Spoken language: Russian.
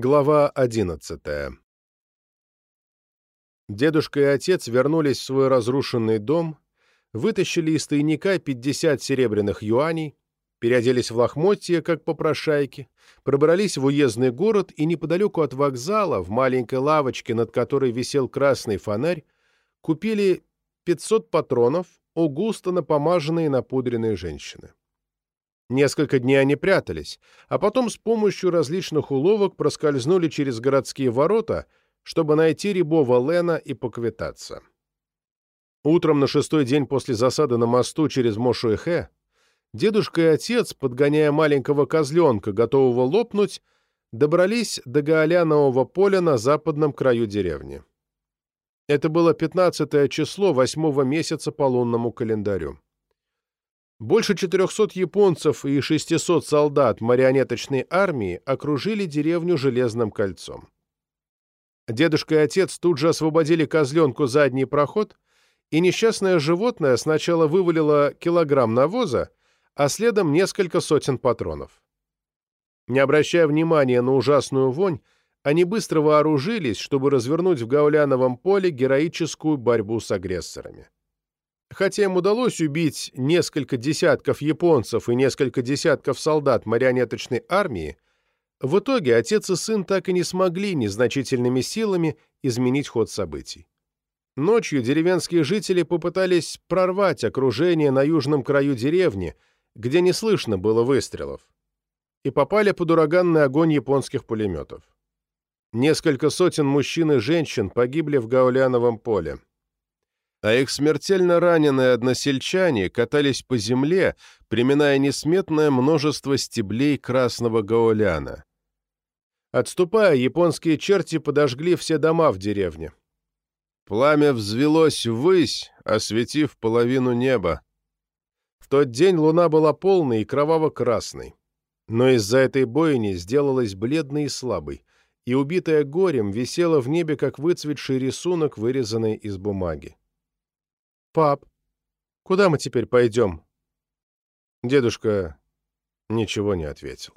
Глава 11 Дедушка и отец вернулись в свой разрушенный дом, вытащили из тайника 50 серебряных юаней, переоделись в лохмотья, как попрошайки, пробрались в уездный город и неподалеку от вокзала, в маленькой лавочке, над которой висел красный фонарь, купили 500 патронов у густо напомаженной и напудренной женщины. Несколько дней они прятались, а потом с помощью различных уловок проскользнули через городские ворота, чтобы найти рябого Лена и поквитаться. Утром на шестой день после засады на мосту через Мошуэхэ дедушка и отец, подгоняя маленького козленка, готового лопнуть, добрались до Гаолянового поля на западном краю деревни. Это было 15 число восьмого месяца по лунному календарю. Больше 400 японцев и 600 солдат марионеточной армии окружили деревню железным кольцом. Дедушка и отец тут же освободили козленку задний проход, и несчастное животное сначала вывалило килограмм навоза, а следом несколько сотен патронов. Не обращая внимания на ужасную вонь, они быстро вооружились, чтобы развернуть в Гауляновом поле героическую борьбу с агрессорами. Хотя им удалось убить несколько десятков японцев и несколько десятков солдат марионеточной армии, в итоге отец и сын так и не смогли незначительными силами изменить ход событий. Ночью деревенские жители попытались прорвать окружение на южном краю деревни, где не слышно было выстрелов, и попали под ураганный огонь японских пулеметов. Несколько сотен мужчин и женщин погибли в Гауляновом поле а их смертельно раненые односельчане катались по земле, приминая несметное множество стеблей красного гауляна. Отступая, японские черти подожгли все дома в деревне. Пламя взвелось ввысь, осветив половину неба. В тот день луна была полной и кроваво-красной, но из-за этой бойни сделалась бледной и слабой, и, убитая горем, висела в небе, как выцветший рисунок, вырезанный из бумаги. «Пап, куда мы теперь пойдем?» Дедушка ничего не ответил.